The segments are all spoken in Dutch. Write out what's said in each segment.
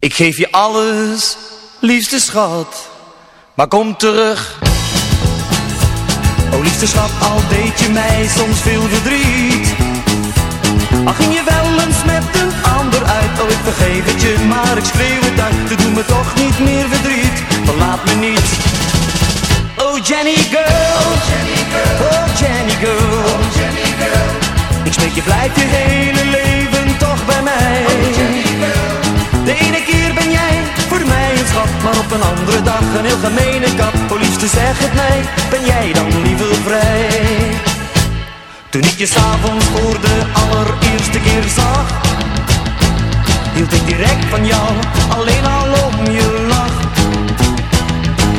Ik geef je alles, liefste schat, maar kom terug. Oh liefste schat, al deed je mij soms veel verdriet. Al ging je wel eens met een ander uit, oh ik vergeef het je, maar ik schreeuw het uit. Doet me toch niet meer verdriet, verlaat me niet. Oh Jenny girl, oh Jenny girl, oh Jenny girl, oh Jenny girl. Ik smeek je, blijf je hele andere dag een heel gemene kat. Oh liefste zeg het mij, ben jij dan liever vrij? Toen ik je s'avonds voor de allereerste keer zag, hield ik direct van jou, alleen al om je lach.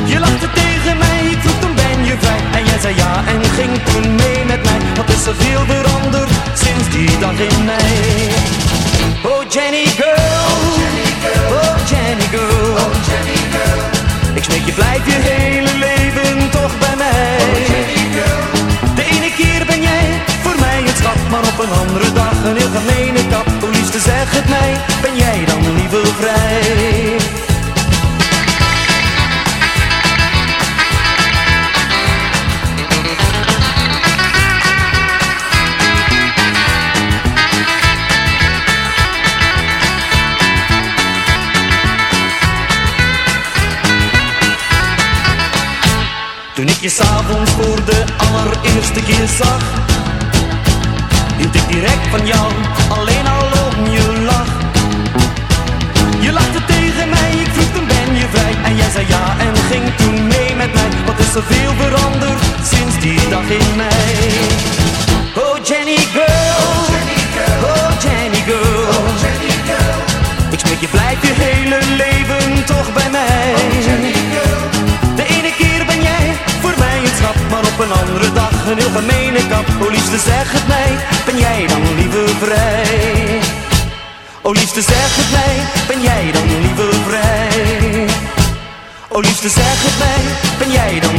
Je lachte tegen mij, ik vroeg toen ben je vrij, en jij zei ja en ging toen mee met mij. Wat is er veel veranderd sinds die dag in mei? Oh Jenny girl, Toen ik je s'avonds voor de allereerste keer zag Hield ik direct van jou, alleen al om je lach. Je lachte tegen mij, ik vroeg toen ben je vrij? En jij zei ja en ging toen mee met mij. Wat is er veel veranderd een heel gemene kap. Liefste zeg het mij, ben jij dan liever vrij? O liefste zeg het mij, ben jij dan liever vrij? O liefste zeg het mij, ben jij dan?